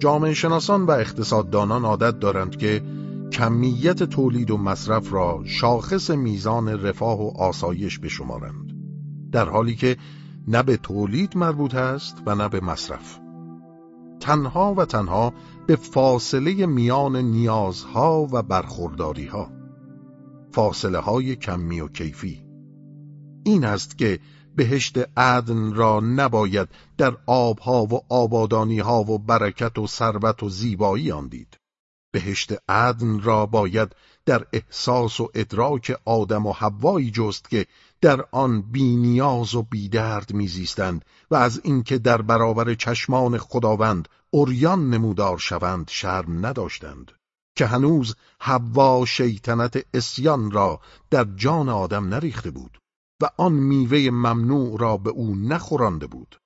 جامعه شناسان و اقتصاددانان عادت دارند که کمیت تولید و مصرف را شاخص میزان رفاه و آسایش بشمارند در حالی که نه به تولید مربوط است و نه به مصرف. تنها و تنها به فاصله میان نیازها و برخورداریها. فاصله های کمی و کیفی. این است که بهشت عدن را نباید در آبها و آبادانیها و برکت و ثروت و زیبایی آن دید بهشت عدن را باید در احساس و ادراک آدم و حوایی جست که در آن بینیاز و بیدرد میزیستند و از اینکه در برابر چشمان خداوند اوریان نمودار شوند شرم نداشتند. که هنوز حوا شیطنت اسیان را در جان آدم نریخته بود. و آن میوه ممنوع را به او نخورانده بود.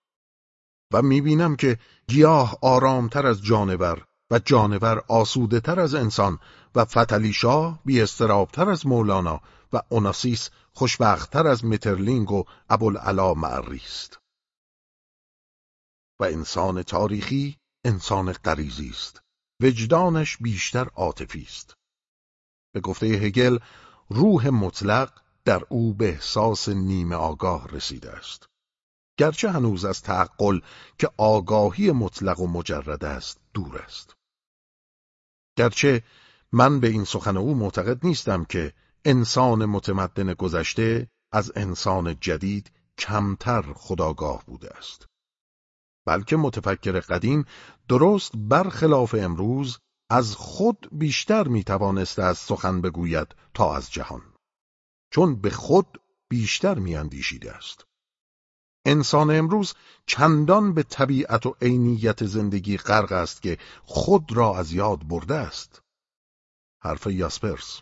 و می‌بینم که گیاه آرامتر از جانور و جانور آسوده تر از انسان و فتلی شاه بی استرابتر از مولانا و اوناسیس خوشبختتر از مترلینگ و ابوالعلا معری است. و انسان تاریخی انسان غریزی است. وجدانش بیشتر عاطفی است. به گفته هگل روح مطلق در او به احساس نیمه آگاه رسیده است. گرچه هنوز از تعقل که آگاهی مطلق و مجرد است دور است. گرچه من به این سخن او معتقد نیستم که انسان متمدن گذشته از انسان جدید کمتر خداگاه بوده است. بلکه متفکر قدیم درست برخلاف امروز از خود بیشتر می‌توانسته از سخن بگوید تا از جهان. چون به خود بیشتر میاندیشیده است. انسان امروز چندان به طبیعت و عینیت زندگی غرق است که خود را از یاد برده است. حرف یاسپرس.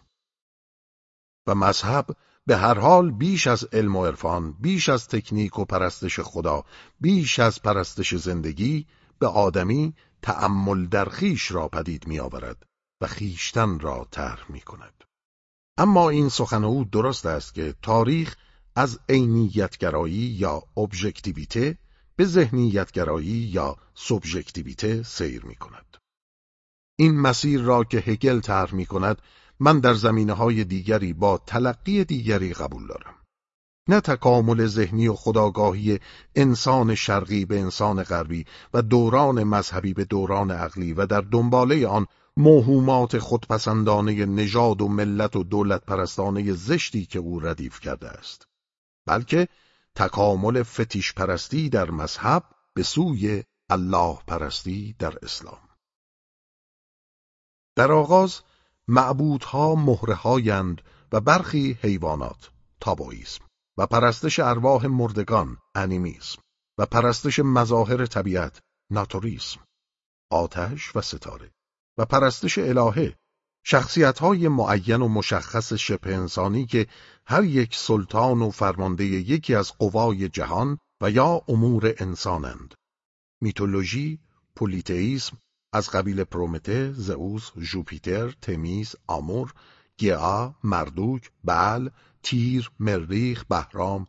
و مذهب به هر حال بیش از علم و عرفان بیش از تکنیک و پرستش خدا بیش از پرستش زندگی به آدمی تأمل در خیش را پدید می آورد و خیشتن را طرح می کند اما این سخن او درست است که تاریخ از عینیتگرایی یا ابژکتیویته به ذهنیتگرایی یا سوبژکتیویته سیر می کند. این مسیر را که هگل طرح می کند من در زمینه های دیگری با تلقی دیگری قبول دارم. نه تکامل ذهنی و خداگاهی انسان شرقی به انسان غربی و دوران مذهبی به دوران عقلی و در دنباله آن موهومات خودپسندانه نژاد و ملت و دولت پرستانه زشتی که او ردیف کرده است. بلکه تکامل فتیش پرستی در مذهب به سوی الله پرستی در اسلام در آغاز معبودها مهرهایند و برخی حیوانات تابویسم و پرستش ارواح مردگان انیمیسم و پرستش مظاهر طبیعت ناتوریسم آتش و ستاره و پرستش الهه شخصیت های معین و مشخص شبه انسانی که هر یک سلطان و فرمانده یکی از قوای جهان و یا امور انسانند. میتولوژی، پولیتئیسم، از قبیل پرومته، زئوس، ژوپیتر، تمیز، آمور، گیا، مردوک، بل، تیر، مریخ، بهرام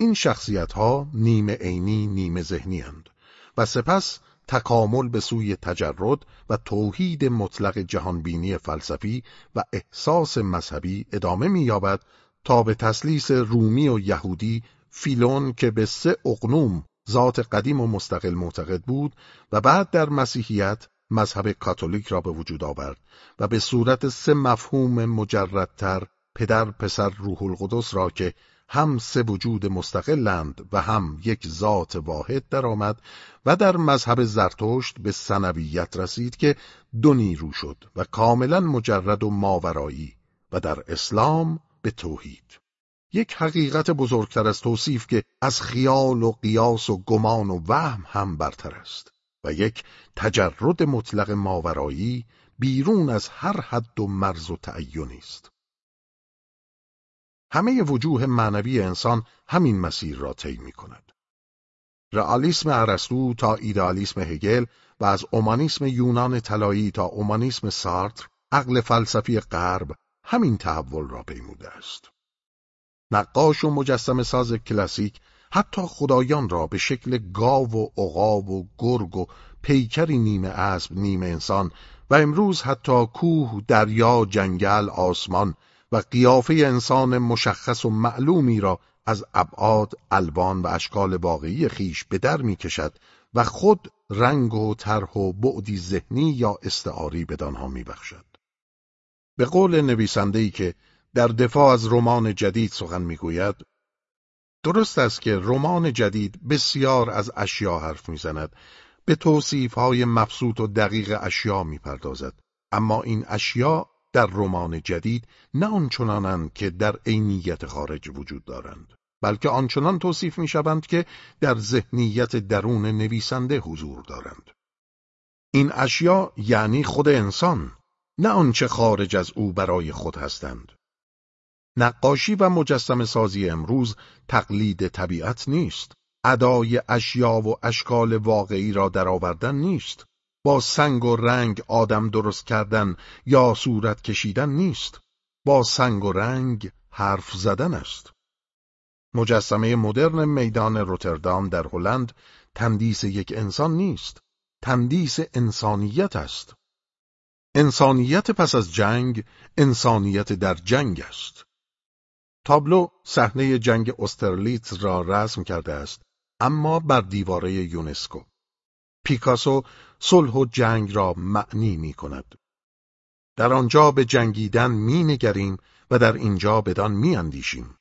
این شخصیت ها نیمه عینی نیمه ذهنی هند و سپس تکامل به سوی تجرد و توحید مطلق جهانبینی فلسفی و احساس مذهبی ادامه می‌یابد تا به تسلیس رومی و یهودی فیلون که به سه اقنوم ذات قدیم و مستقل معتقد بود و بعد در مسیحیت مذهب کاتولیک را به وجود آورد و به صورت سه مفهوم مجردتر پدر پسر روح القدس را که هم سه وجود مستقلند و هم یک ذات واحد درآمد و در مذهب زرتشت به سنویت رسید که دو نیرو شد و کاملا مجرد و ماورایی و در اسلام به توحید. یک حقیقت بزرگتر از توصیف که از خیال و قیاس و گمان و وهم هم برتر است و یک تجرد مطلق ماورایی بیرون از هر حد و مرز و تعینی است. همه وجوه معنوی انسان همین مسیر را طی می کند. رئالیسم ارسطو تا ایدالیسم هگل و از اومانیسم یونان طلایی تا اومانیسم سارتر عقل فلسفی غرب همین تحول را پیموده است. نقاش و مجسم ساز کلاسیک حتی خدایان را به شکل گاو و عقاب و گرگ و پیکری نیمه اسب نیمه انسان و امروز حتی کوه، دریا، جنگل، آسمان و قیافه انسان مشخص و معلومی را از ابعاد، الوان و اشکال واقعی خیش به در می کشد و خود رنگ و طرح و بعدی ذهنی یا استعاری بدانها می بخشد. به قول نویسنده‌ای که در دفاع از رمان جدید سخن می‌گوید درست است که رمان جدید بسیار از اشیا حرف می‌زند به توصیف های مبسوط و دقیق اشیا می‌پردازد اما این اشیا در رمان جدید نه آنچنانند که در عینیت خارج وجود دارند بلکه آنچنان توصیف می‌شوند که در ذهنیت درون نویسنده حضور دارند. این اشیا یعنی خود انسان نه آنچه خارج از او برای خود هستند. نقاشی و مجسم سازی امروز تقلید طبیعت نیست. ادای اشیا و اشکال واقعی را درآوردن نیست. با سنگ و رنگ آدم درست کردن یا صورت کشیدن نیست. با سنگ و رنگ حرف زدن است. مجسمه مدرن میدان روتردام در هلند تندیس یک انسان نیست. تندیس انسانیت است. انسانیت پس از جنگ انسانیت در جنگ است. تابلو صحنه جنگ استرلیت را رسم کرده است اما بر دیواره یونسکو. پیکاسو صلح و جنگ را معنی می کند در آنجا به جنگیدن می نگریم و در اینجا بدان می اندیشیم.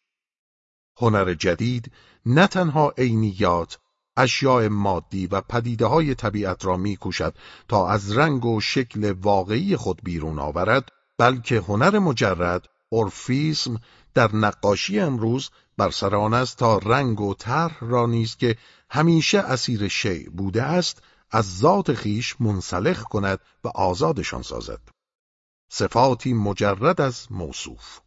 هنر جدید نه تنها عینیات اشیاء مادی و پدیده های طبیعت را میکوشد تا از رنگ و شکل واقعی خود بیرون آورد بلکه هنر مجرد اورفیسم در نقاشی امروز بر سر است تا رنگ و طرح را نیز که همیشه اسیر شیع بوده است از ذات خیش منسلخ کند و آزادشان سازد. صفاتی مجرد از موصوف.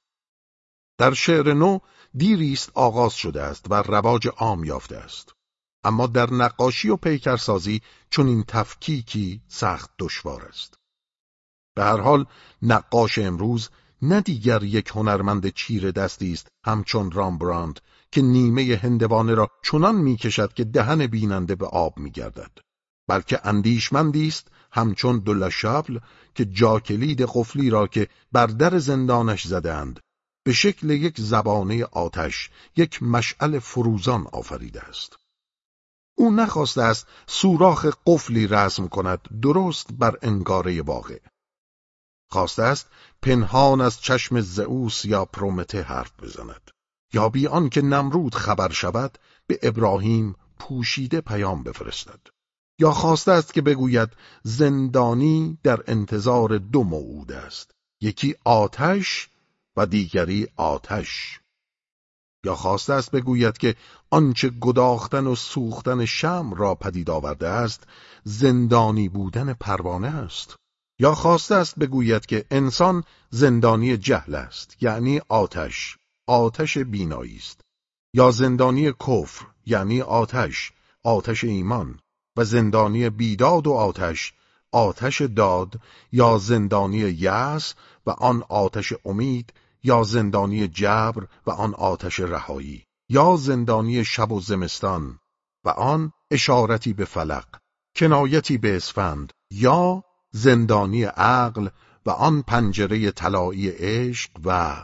در شعر نو دیریست آغاز شده است و رواج عام یافته است. اما در نقاشی و پیکرسازی چون این تفکیکی سخت دشوار است. به هر حال نقاش امروز نه دیگر یک هنرمند چیر دستی است همچون رامبراند که نیمه هندوانه را چنان می‌کشد که دهن بیننده به آب میگردد. بلکه اندیشمندی است همچون دولاشابل که جاکلید قفلی را که بر در زندانش زدند به شکل یک زبانه آتش یک مشعل فروزان آفریده است. او نخواسته است سوراخ قفلی رسم کند درست بر انگاره واقع خواسته است پنهان از چشم زئوس یا پرومته حرف بزند. یا بی که نمرود خبر شود به ابراهیم پوشیده پیام بفرستد. یا خواسته است که بگوید زندانی در انتظار دو موعود است یکی آتش و دیگری آتش. یا خواسته است بگوید که آنچه گداختن و سوختن شم را پدید آورده است زندانی بودن پروانه است. یا خواسته است بگوید که انسان زندانی جهل است یعنی آتش آتش بینایی است. یا زندانی کفر یعنی آتش آتش ایمان. زندانی بیداد و آتش آتش داد یا زندانی یأس و آن آتش امید یا زندانی جبر و آن آتش رهایی یا زندانی شب و زمستان و آن اشارتی به فلق کنایتی به اسفند یا زندانی عقل و آن پنجره طلایی عشق و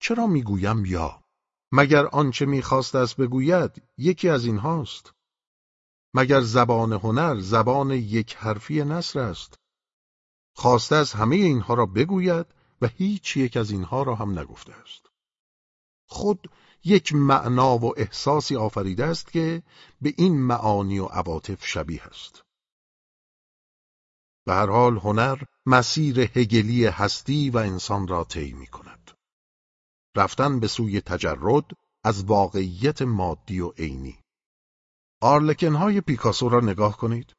چرا می‌گویم یا؟ مگر آنچه می‌خواست است بگوید یکی از اینهاست. مگر زبان هنر زبان یک حرفی نصر است خواسته از همه اینها را بگوید و هیچ یک از اینها را هم نگفته است خود یک معنا و احساسی آفریده است که به این معانی و عواطف شبیه است به هر حال هنر مسیر هگلی هستی و انسان را طی می کند. رفتن به سوی تجرد از واقعیت مادی و عینی. های پیکاسو را نگاه کنید.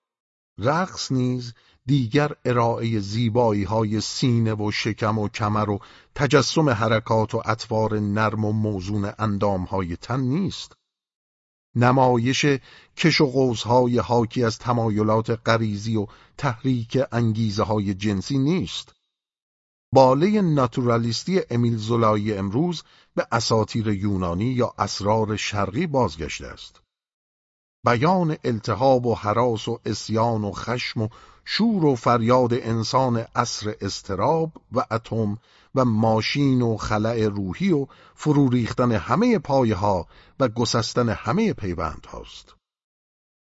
رقص نیز دیگر ارائه زیبایی های سینه و شکم و کمر و تجسم حرکات و اطوار نرم و موزون اندام های تن نیست. نمایش کش و قوزهای حاکی از تمایلات غریزی و تحریک انگیزه های جنسی نیست. باله ناتورالیستی امیل زولایی امروز به اساتیر یونانی یا اسرار شرقی بازگشته است. بیان التهاب و حراس و اسیان و خشم و شور و فریاد انسان عصر استراب و اتم و ماشین و خلع روحی و فرو ریختن همه پایه ها و گسستن همه پیوند هاست.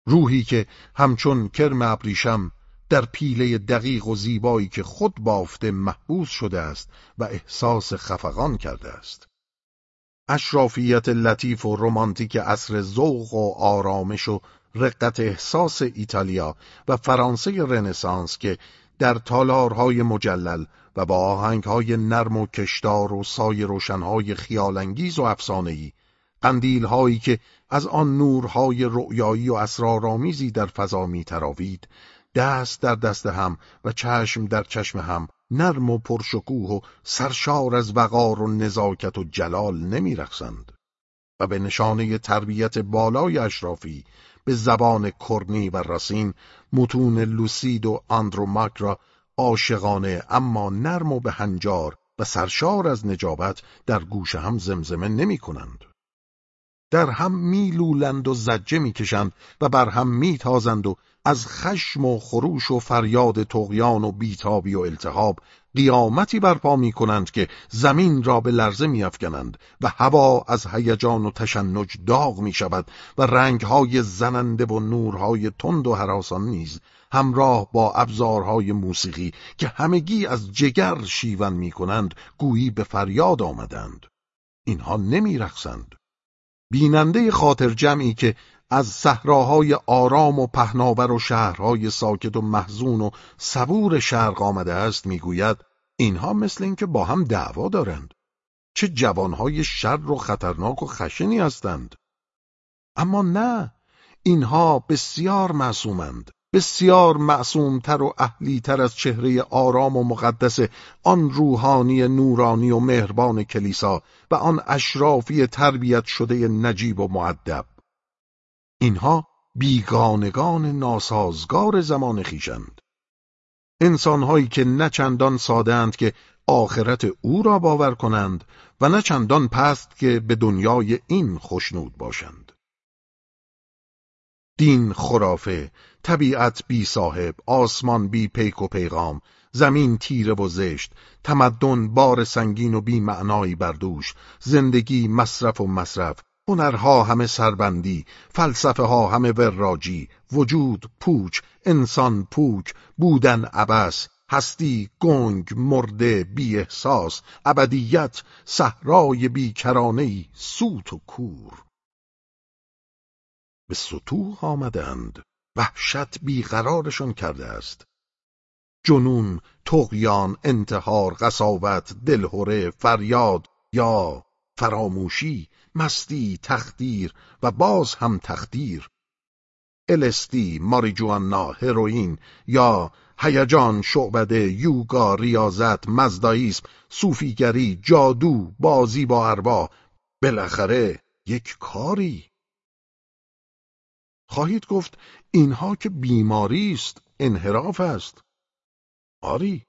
روحی که همچون کرم ابریشم در پیله دقیق و زیبایی که خود بافته محبوس شده است و احساس خفقان کرده است. اشرافیت لطیف و رمانتیک عصر ذوق و آرامش و رقت احساس ایتالیا و فرانسه رنسانس که در تالارهای مجلل و با آهنگهای نرم و کشدار و سای روشنهای خیالانگیز و افسانه‌ای قندیلهایی که از آن نورهای رؤیایی و اسرارآمیزی در فضا میتراوید دست در دست هم و چشم در چشم هم نرم و پرشکوه و سرشار از وقار و نزاکت و جلال نمیرخسند و به نشانه تربیت بالای اشرافی به زبان کرنی و راسین متون لوسید و آندروماک را عاشقانه اما نرم و به هنجار و سرشار از نجابت در گوش هم زمزمه نمی کنند. در هم میلولند و زجه می‌کشند و بر هم میتازند و از خشم و خروش و فریاد تقیان و بیتابی و التهاب قیامتی برپا می کنند که زمین را به لرزه می افکنند و هوا از هیجان و تشنج داغ می شود و رنگهای زننده و نورهای تند و حراسان نیز همراه با ابزارهای موسیقی که همگی از جگر شیون می کنند گویی به فریاد آمدند اینها نمی رخصند. بیننده خاطر جمعی که از صحراهای آرام و پهناور و شهرهای ساکت و محزون و صبور شرق آمده است می‌گوید اینها مثل اینکه با هم دعوا دارند. چه جوانهای شر و خطرناک و خشنی هستند. اما نه اینها بسیار معصومند. بسیار معصومتر و اهلیتر از چهره آرام و مقدس آن روحانی نورانی و مهربان کلیسا و آن اشرافی تربیت شده نجیب و معدب اینها بیگانگان ناسازگار زمان خیشند انسانهایی که نه چندان سادند که آخرت او را باور کنند و نه چندان پست که به دنیای این خوشنود باشند. دین خرافه طبیعت بی صاحب آسمان بی پیک و پیغام زمین تیره و زشت تمدن بار سنگین و بی معنایی بردوش زندگی مصرف و مصرف هنرها همه سربندی فلسفه ها همه وراجی وجود پوچ انسان پوک بودن عبس هستی گنگ مرده بی احساس ابدیت صحرای بیکرانه سوت و کور. به سطوح آمدند. وحشت بیقرارشان کرده است. جنون تقیان انتحار قصاوت دلهوره فریاد یا فراموشی مستی تخدیر و باز هم تخدیر. الستی ماریجوانا هروئین یا هیجان شعبده یوگا ریاضت مزدایism صوفیگری جادو بازی با اربا بالاخره یک کاری خواهید گفت اینها که بیماری است انحراف است آری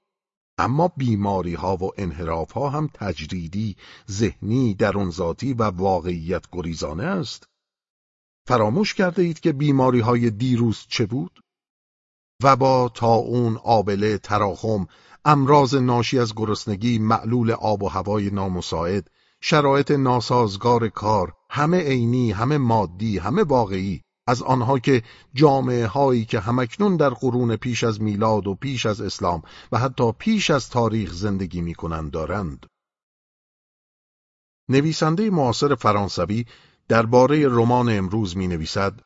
اما بیماری ها و انحراف ها هم تجریدی، ذهنی، درونذاتی و واقعیت گریزانه است. فراموش کرده اید که بیماری های دیروز چه بود؟ وبا، اون آبله، تراخم، امراض ناشی از گرسنگی، معلول آب و هوای نامساعد، شرایط ناسازگار کار، همه عینی، همه مادی، همه واقعی، از آنها که جامعه هایی که همکنون در قرون پیش از میلاد و پیش از اسلام و حتی پیش از تاریخ زندگی می کنند دارند. نویسنده معاصر فرانسوی درباره رمان امروز می نویسد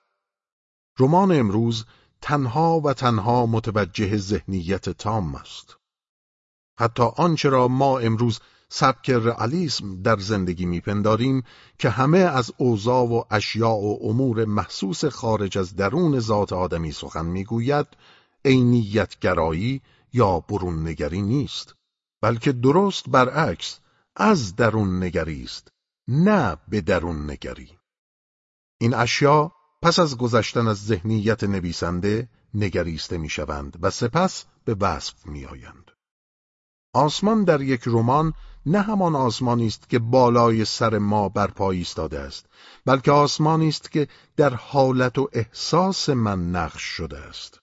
رمان امروز تنها و تنها متوجه ذهنیت تام است. حتی آنچه را ما امروز سبک رئالیسم در زندگی میپنداریم که همه از اوضاع و اشیاء و امور محسوس خارج از درون ذات آدمی سخن می‌گوید عینیت گرایی یا برون نگری نیست بلکه درست برعکس از درون نگری است نه به درون نگری این اشیا پس از گذشتن از ذهنیت نویسنده نگریسته می‌شوند و سپس به وصف میآیند. آسمان در یک رمان نه همان آسمانی است که بالای سر ما برپا ایستاده است بلکه آسمانی است که در حالت و احساس من نقش شده است.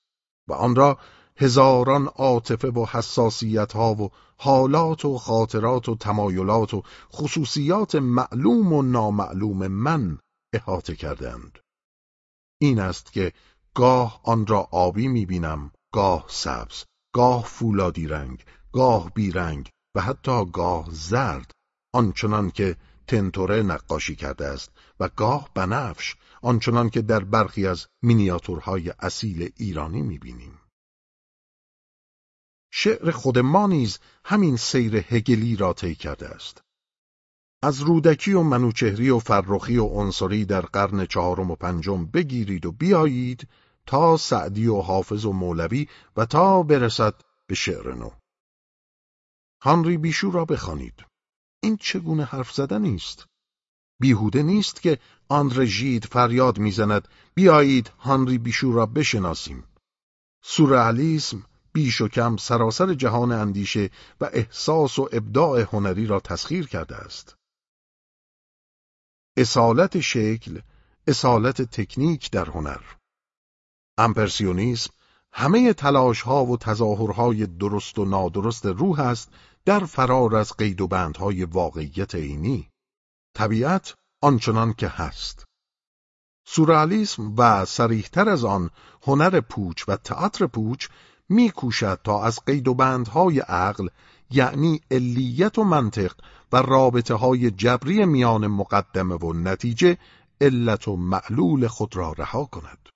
و آن را هزاران عاطفه و حساسیت ها و حالات و خاطرات و تمایلات و خصوصیات معلوم و نامعلوم من احاطه کردند این است که گاه آن را آبی می‌بینم گاه سبز گاه فولادی رنگ گاه بیرنگ و حتی گاه زرد آنچنان که تنتوره نقاشی کرده است و گاه بنفش آنچنان که در برخی از مینیاتورهای اصیل ایرانی می‌بینیم. شعر خود ما نیز همین سیر هگلی را طی کرده است. از رودکی و منوچهری و فرخی و عنصری در قرن چهارم و پنجم بگیرید و بیایید تا سعدی و حافظ و مولوی و تا برسد به شعر نو. هانری بیشو را بخوانید. این چگونه حرف زدن است؟ بیهوده نیست که آن ژید فریاد می‌زند بیایید هانری بیشو را بشناسیم. سورئالیسم بیش و کم سراسر جهان اندیشه و احساس و ابداع هنری را تسخیر کرده است. اصالت شکل اصالت تکنیک در هنر. امپرسیونیسم همه تلاش ها و تظاهرهای درست و نادرست روح است در فرار از قید و بندهای واقعیت عینی. طبیعت آنچنان که هست. سورئالیسم و سریحتر از آن هنر پوچ و تئاتر پوچ میکوشد تا از قید و بندهای عقل یعنی علیت و منطق و رابطه های جبری میان مقدمه و نتیجه علت و معلول خود را رها کند.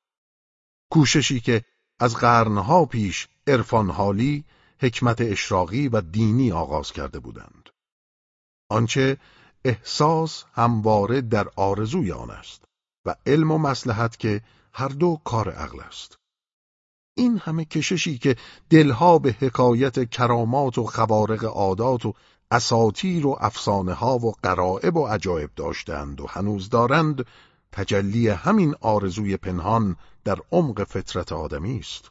کوششی که از قرنها پیش عرفان حالی حکمت اشراقی و دینی آغاز کرده بودند. آنچه احساس همواره در آرزوی آن است و علم و مسلحت که هر دو کار عقل است. این همه کششی که دلها به حکایت کرامات و خوارق عادات و اساتیر و افسانه ها و قرائب و عجایب داشتند و هنوز دارند تجلی همین آرزوی پنهان در عمق فطرت آدمی است.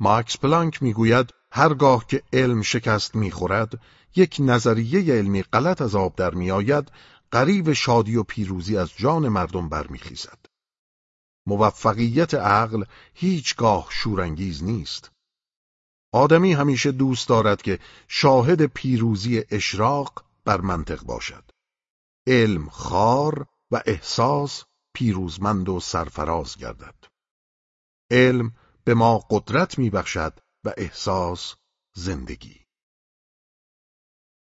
ماکس پلانک می‌گوید هرگاه که علم شکست می‌خورد یک نظریه علمی غلط از آب در میآید قریب شادی و پیروزی از جان مردم برمیخیزد. موفقیت عقل هیچگاه شورانگیز نیست. آدمی همیشه دوست دارد که شاهد پیروزی اشراق بر منطق باشد. علم خار و احساس پیروزمند و سرفراز گردد. علم به ما قدرت میبخشد و احساس زندگی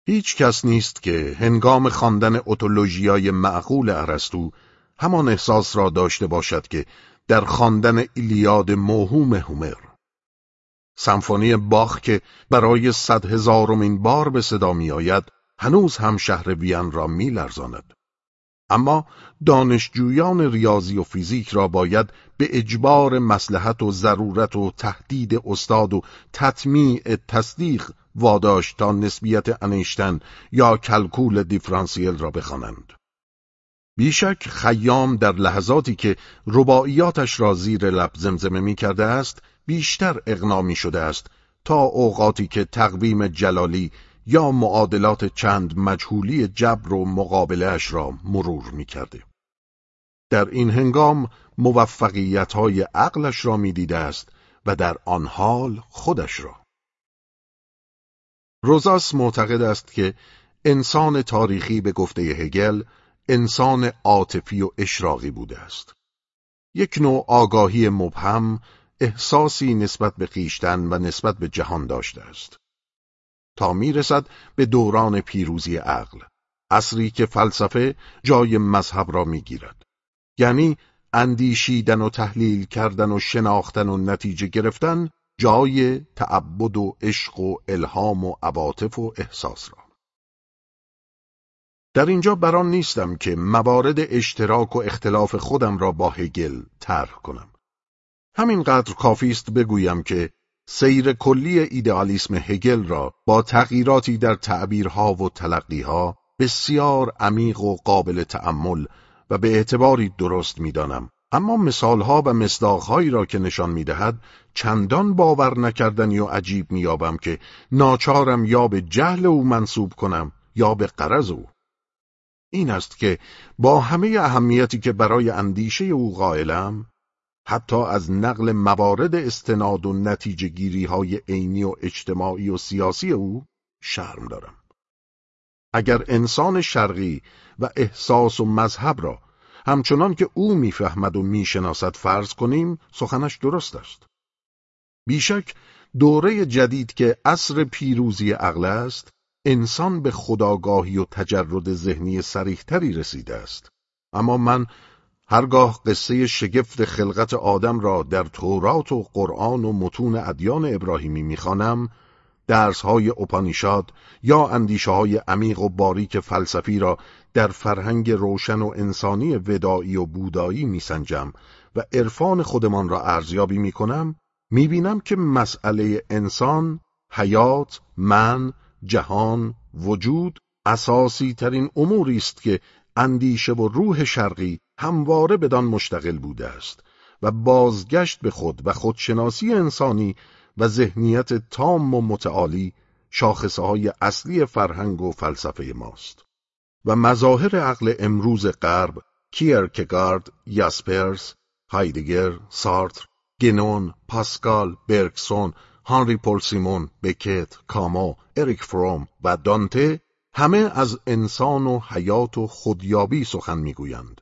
هیچ کس نیست که هنگام خواندن اتولوژیای معقول ارسطو همان احساس را داشته باشد که در خواندن ایلیاد موهوم هومر سمفونی باخ که برای صد هزارمین بار به صدا می آید هنوز هم شهر وین را می لرزاند. اما دانشجویان ریاضی و فیزیک را باید به اجبار مسلحت و ضرورت و تهدید استاد و تطمیع تصدیق واداشت تا نسبیت انیشتن یا کلکول دیفرانسیل را بخوانند. بیشک خیام در لحظاتی که رباعیاتش را زیر لب زمزمه می کرده است بیشتر اقنا شده است تا اوقاتی که تقویم جلالی یا معادلات چند مجهولی جبر و مقابلهش را مرور می کرده. در این هنگام موفقیت های عقلش را می دیده است و در آن حال خودش را. روزاس معتقد است که انسان تاریخی به گفته هگل انسان عاطفی و اشراقی بوده است. یک نوع آگاهی مبهم احساسی نسبت به خیشتن و نسبت به جهان داشته است. تا می‌رسد به دوران پیروزی عقل، اصری که فلسفه جای مذهب را می‌گیرد. یعنی اندیشیدن و تحلیل کردن و شناختن و نتیجه گرفتن جای تعبد و عشق و الهام و عواطف و احساس را. در اینجا بران نیستم که موارد اشتراک و اختلاف خودم را با هگل طرح کنم. همینقدر کافی است بگویم که سیر کلی ایدئالیسم هگل را با تغییراتی در تعبیرها و تلقیها بسیار عمیق و قابل تأمل و به اعتباری درست می‌دانم. اما مثالها و مصداقهایی را که نشان می‌دهد چندان باور نکردنی و عجیب میابم که ناچارم یا به جهل او منصوب کنم یا به قرض او. این است که با همه اهمیتی که برای اندیشه او قائلم حتی از نقل موارد استناد و نتیجه گیری های عینی و اجتماعی و سیاسی او شرم دارم. اگر انسان شرقی و احساس و مذهب را همچنان که او می‌فهمد و می‌شناسد فرض کنیم سخنش درست است. بیشک دوره جدید که عصر پیروزی عقل است انسان به خداگاهی و تجرد ذهنی سریحتری رسیده است. اما من هرگاه قصه شگفت خلقت آدم را در تورات و قرآن و متون ادیان ابراهیمی می‌خوانم درسهای اپانیشاد یا اندیشه های عمیق و باریک فلسفی را در فرهنگ روشن و انسانی ودایی و بودایی میسنجم و عرفان خودمان را ارزیابی می‌کنم می‌بینم که مسئله انسان، حیات، من، جهان، وجود اساسی ترین اموری است که اندیشه و روح شرقی همواره بدان مشتغل بوده است و بازگشت به خود و خودشناسی انسانی و ذهنیت تام و متعالی شاخصه های اصلی فرهنگ و فلسفه ماست و مظاهر عقل امروز غرب کیرکگارد، یاسپرس، هایدگر، سارتر، گنون، پاسکال، برکسون، هانری پول سیمون، بکت، کامو، اریک فروم و دانته همه از انسان و حیات و خودیابی سخن می‌گویند.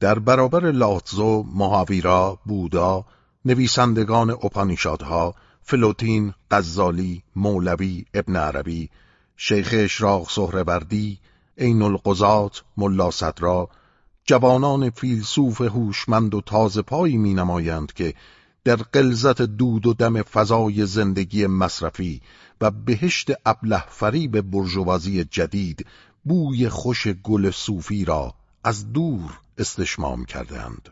در برابر لاتزو، مهاویرا، بودا، نویسندگان اپانیشادها، فلوتین، غزالی، مولوی، ابن عربی، شیخ اشراق سهروردی، عین القضات، ملا صدرا، جوانان فیلسوف هوشمند و تازه پایی می نمایند که در قلزت دود و دم فضای زندگی مصرفی و بهشت ابله فریب برجوازی جدید بوی خوش گل صوفی را از دور استشمام کردند.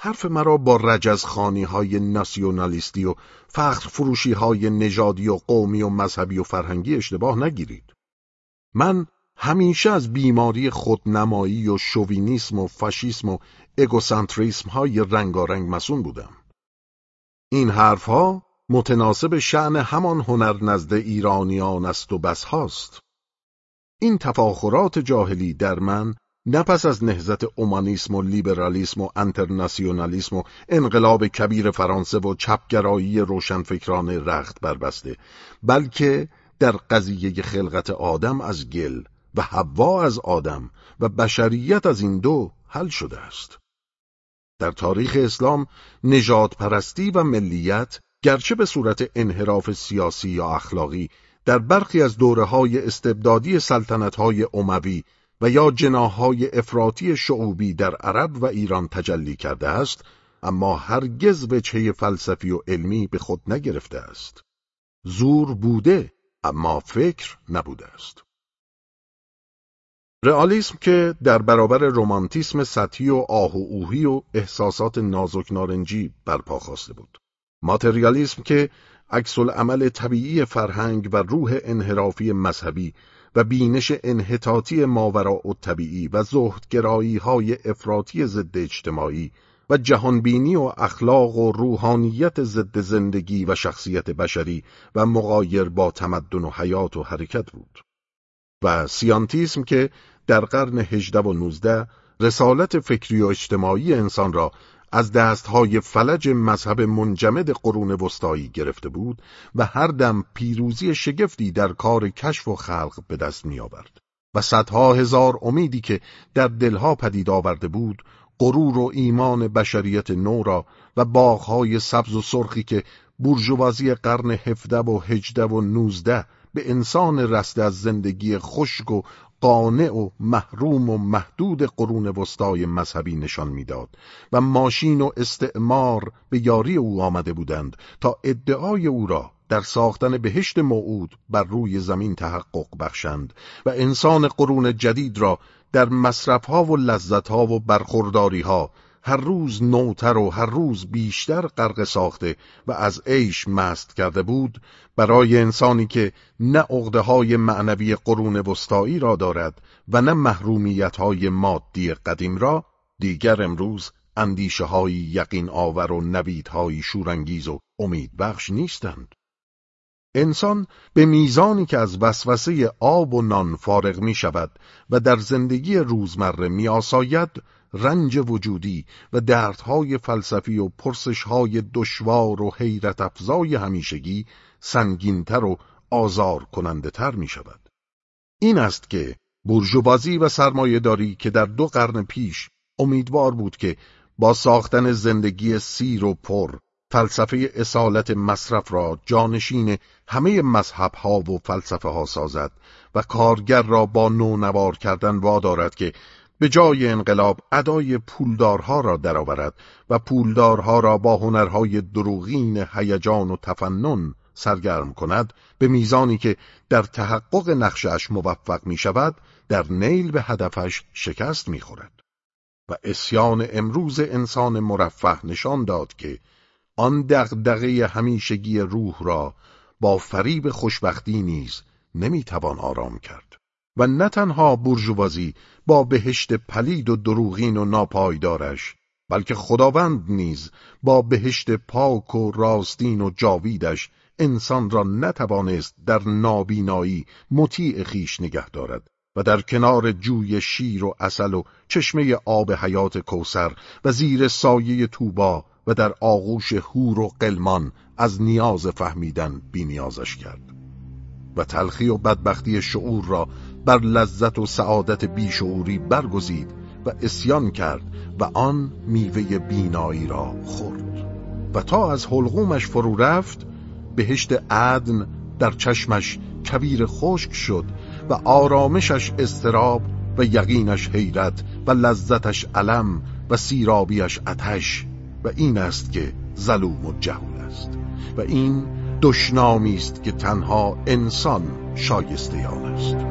حرف مرا با رجزخانی های ناسیونالیستی و فخر فروشی های نژادی و قومی و مذهبی و فرهنگی اشتباه نگیرید. من همیشه از بیماری خودنمایی و شوینیسم و فاشیسم و اگوسانتریسم های رنگارنگ مسون بودم. این حرفها متناسب شعن همان هنر نزد ایرانیان است و بس هاست. این تفاخرات جاهلی در من نه پس از نهزت اومانیسم و لیبرالیسم و انترناسیونالیسم و انقلاب کبیر فرانسه و چپگرایی روشنفکران رخت بربسته بلکه در قضیه خلقت آدم از گل و حوا از آدم و بشریت از این دو حل شده است. در تاریخ اسلام نجات پرستی و ملیت گرچه به صورت انحراف سیاسی یا اخلاقی در برخی از دوره های استبدادی سلطنت های و یا جناهای افراطی شعوبی در عرب و ایران تجلی کرده است اما هرگز چه فلسفی و علمی به خود نگرفته است. زور بوده اما فکر نبوده است. رئالیسم که در برابر رومانتیسم سطحی و آه و اوهی و احساسات نازک نارنجی برپا خواسته بود. ماتریالیسم که عکس عمل طبیعی فرهنگ و روح انحرافی مذهبی و بینش انحطاطی ماورا و طبیعی و زهدگرایی های افراطی ضد اجتماعی و جهانبینی و اخلاق و روحانیت ضد زندگی و شخصیت بشری و مقایر با تمدن و حیات و حرکت بود. و سیانتیسم که در قرن هجده و نوزده رسالت فکری و اجتماعی انسان را از دستهای فلج مذهب منجمد قرون وسطایی گرفته بود و هر دم پیروزی شگفتی در کار کشف و خلق به دست می آورد و صدها هزار امیدی که در دلها پدید آورده بود غرور و ایمان بشریت نو را و باغهای سبز و سرخی که برجوازی قرن هفده و هجده و نوزده به انسان رسته از زندگی خشک و قانع و محروم و محدود قرون وسطای مذهبی نشان می‌داد و ماشین و استعمار به یاری او آمده بودند تا ادعای او را در ساختن بهشت موعود بر روی زمین تحقق بخشند و انسان قرون جدید را در مصرفها و لذتها و برخورداریها هر روز نوتر و هر روز بیشتر غرق ساخته و از عیش مست کرده بود برای انسانی که نه عقده های معنوی قرون وسطایی را دارد و نه محرومیت های مادی قدیم را دیگر امروز اندیشه های یقین آور و نویدهای شورانگیز و امیدبخش نیستند. انسان به میزانی که از وسوسه آب و نان فارغ می شود و در زندگی روزمره می آساید رنج وجودی و دردهای فلسفی و پرسشهای دشوار و حیرت افزای همیشگی سنگینتر و آزار کننده تر می شود. این است که برجوازی و سرمایهداری که در دو قرن پیش امیدوار بود که با ساختن زندگی سیر و پر فلسفه اصالت مصرف را جانشین همه مذهب ها و فلسفه ها سازد و کارگر را با نونوار کردن وادارد که به جای انقلاب ادای پولدارها را درآورد و پولدارها را با هنرهای دروغین هیجان و تفنن سرگرم کند به میزانی که در تحقق نقشش موفق می شود در نیل به هدفش شکست می خورد. و اسیان امروز انسان مرفه نشان داد که آن دغدغه همیشگی روح را با فریب خوشبختی نیز نمی‌توان آرام کرد و نه تنها برجوازی با بهشت پلید و دروغین و ناپایدارش بلکه خداوند نیز با بهشت پاک و راستین و جاویدش انسان را نتوانست در نابینایی مطیع خیش نگه دارد و در کنار جوی شیر و اصل و چشمه آب حیات کوسر و زیر سایه توبا و در آغوش هور و قلمان از نیاز فهمیدن بینیازش کرد و تلخی و بدبختی شعور را بر لذت و سعادت بیشعوری برگزید و اسیان کرد و آن میوه بینایی را خورد. و تا از حلقومش فرو رفت بهشت عدن در چشمش کبیر خشک شد و آرامشش استراب و یقینش حیرت و لذتش علم و سیرابیش اتش و این است که ظلوم و جهول است. و این دشنامی است که تنها انسان شایسته آن است.